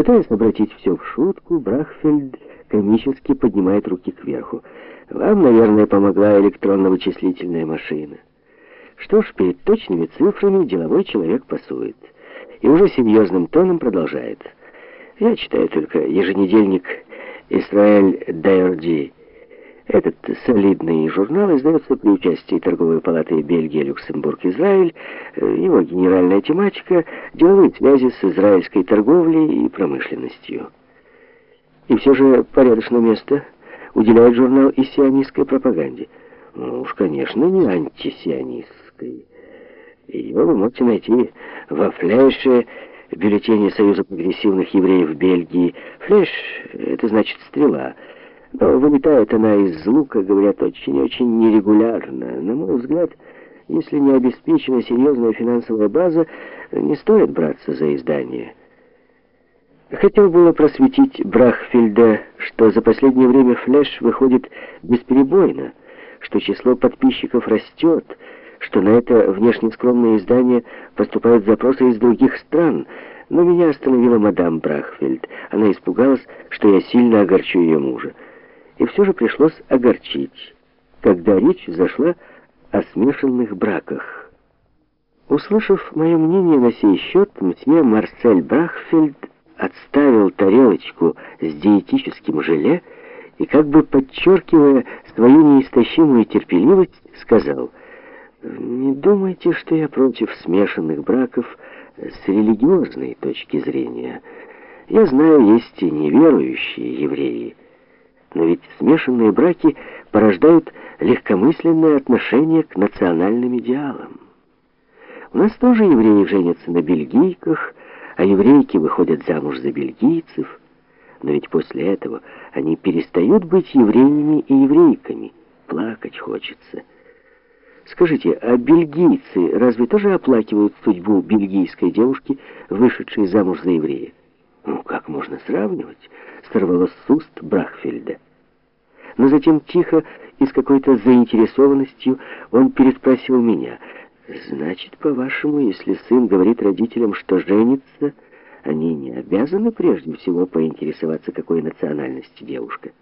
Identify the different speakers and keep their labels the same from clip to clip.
Speaker 1: Пытаясь обратить все в шутку, Брахфельд комически поднимает руки кверху. Вам, наверное, помогла электронно-вычислительная машина. Что ж, перед точными цифрами деловой человек пасует. И уже серьезным тоном продолжает. Я читаю только еженедельник «Израиль Дайорди». Этот солидный журнал издается при участии торговой палаты Бельгия, Люксембург, Израиль. Его генеральная тематика – деловые связи с израильской торговлей и промышленностью. И все же порядочное место уделяет журнал и сионистской пропаганде. Ну уж, конечно, не антисионистской. Ее вы можете найти во флеше бюллетене Союза прогрессивных евреев Бельгии. Флеш — это значит стрела — но вылетает она из лука, говорят, очень-очень нерегулярно. На мой взгляд, если не обеспечена серьезная финансовая база, не стоит браться за издание. Хотел было просветить Брахфельда, что за последнее время флеш выходит бесперебойно, что число подписчиков растет, что на это внешне скромное издание поступают запросы из других стран, но меня остановила мадам Брахфельд. Она испугалась, что я сильно огорчу ее мужа и все же пришлось огорчить, когда речь зашла о смешанных браках. Услышав мое мнение на сей счет, мсье Марсель Брахфельд отставил тарелочку с диетическим желе и, как бы подчеркивая свою неистощимую терпеливость, сказал, «Не думайте, что я против смешанных браков с религиозной точки зрения. Я знаю, есть и неверующие евреи». Но ведь смешанные браки порождают легкомысленное отношение к национальным идеалам. У нас тоже евреи женятся на бельгийках, а еврейки выходят замуж за бельгийцев. Но ведь после этого они перестают быть евреями и еврейками. Плакать хочется. Скажите, а бельгийцы разве тоже оплакивают судьбу бельгийской девушки, вышедшей замуж за еврея? Ну, как можно сравнивать? Сорвалось с уст Брахфельда. Но затем тихо и с какой-то заинтересованностью он переспросил меня. «Значит, по-вашему, если сын говорит родителям, что женится, они не обязаны прежде всего поинтересоваться, какой национальности девушка?»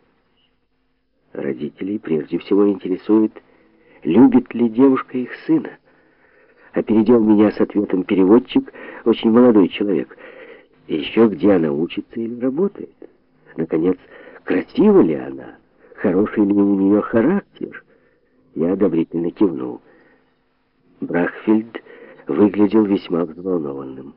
Speaker 1: Родителей прежде всего интересует, любит ли девушка их сына. Опередил меня с ответом переводчик, очень молодой человек. И еще где она учится или работает. Наконец, красива ли она? Хороший ли у нее характер? Я одобрительно кивнул. Брахфельд выглядел весьма взволнованным.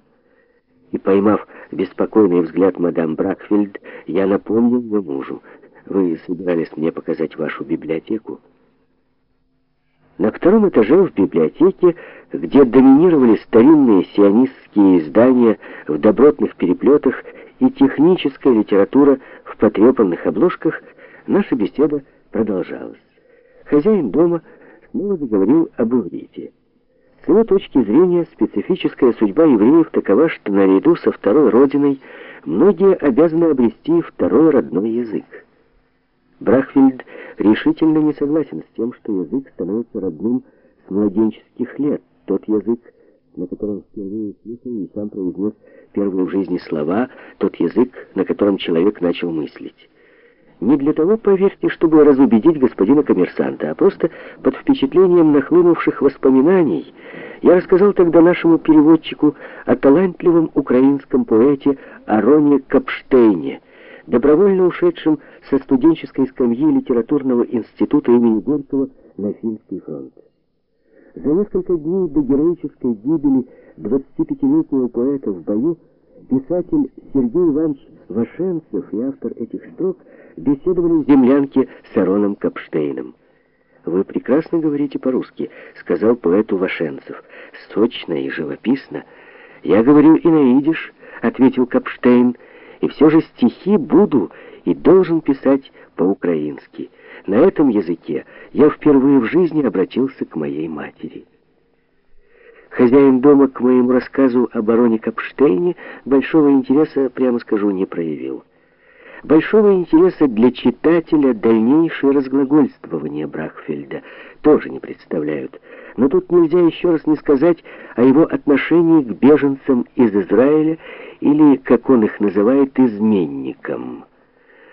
Speaker 1: И, поймав беспокойный взгляд мадам Бракфельд, я напомнил ее мужу. «Вы собирались мне показать вашу библиотеку?» На втором этаже в библиотеке, где доминировали старинные сионистские издания в добротных переплетах и техническая литература в потрепанных обложках, наша беседа продолжалась. Хозяин дома снова заговорил об иврите. С его точки зрения, специфическая судьба евреев такова, что наряду со второй родиной многие обязаны обрести второй родной язык. Брахфельд решительно не согласен с тем, что язык становится родным с младенческих лет. Тот язык, на котором впервые слышал и сам произнес первые в жизни слова, тот язык, на котором человек начал мыслить. Не для того, поверьте, чтобы разубедить господина коммерсанта, а просто под впечатлением нахлынувших воспоминаний я рассказал тогда нашему переводчику о талантливом украинском поэте Ароне Капштейне, добровольно ушедшим со студенческой скамьи литературного института имени Горького на Финский фронт. За несколько дней до героической гибели 25-летнего поэта в бою писатель Сергей Иванович Вашенцев и автор этих строк беседовали в землянке с Ароном Капштейном. «Вы прекрасно говорите по-русски», — сказал поэту Вашенцев. «Сочно и живописно». «Я говорю и на идиш», — ответил Капштейн, — и все же стихи буду и должен писать по-украински. На этом языке я впервые в жизни обратился к моей матери. Хозяин дома к моему рассказу о бароне Капштейне большого интереса, прямо скажу, не проявил. Большого интереса для читателя дальнейшие разглагольствования Брахфельда тоже не представляют. но тут нельзя еще раз не сказать о его отношении к беженцам из Израиля или, как он их называет, изменникам.